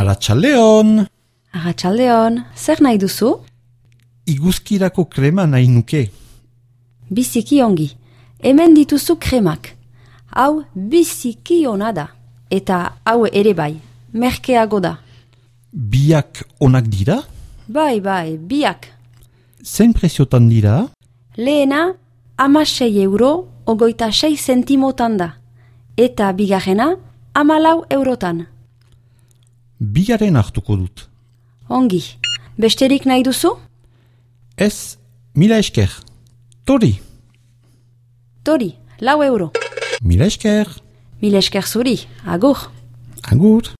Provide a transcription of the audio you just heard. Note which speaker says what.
Speaker 1: Aratxaldeon!
Speaker 2: Arratxaldeon, zer nahi duzu?
Speaker 1: Iguzkirako krema nahi nuke.
Speaker 2: Biziki ongi. Hemen dituzu kremak. Hau biziki ona da. Eta hau ere bai. Merkeago da.
Speaker 1: Biak onak dira?
Speaker 2: Bai, bai, biak.
Speaker 1: Zein preziotan dira?
Speaker 2: Lehena, ama sei euro, ogoita sei zentimotan da. Eta bigarrena, ama lau eurotan.
Speaker 1: Biaren hartuko dut.
Speaker 2: Ongi. Besterik nahi duzu?
Speaker 1: Ez, mila esker. Tori,
Speaker 2: Tori, lau euro.
Speaker 1: mila esker.
Speaker 2: Mil esker zuri, agur.
Speaker 1: Agur.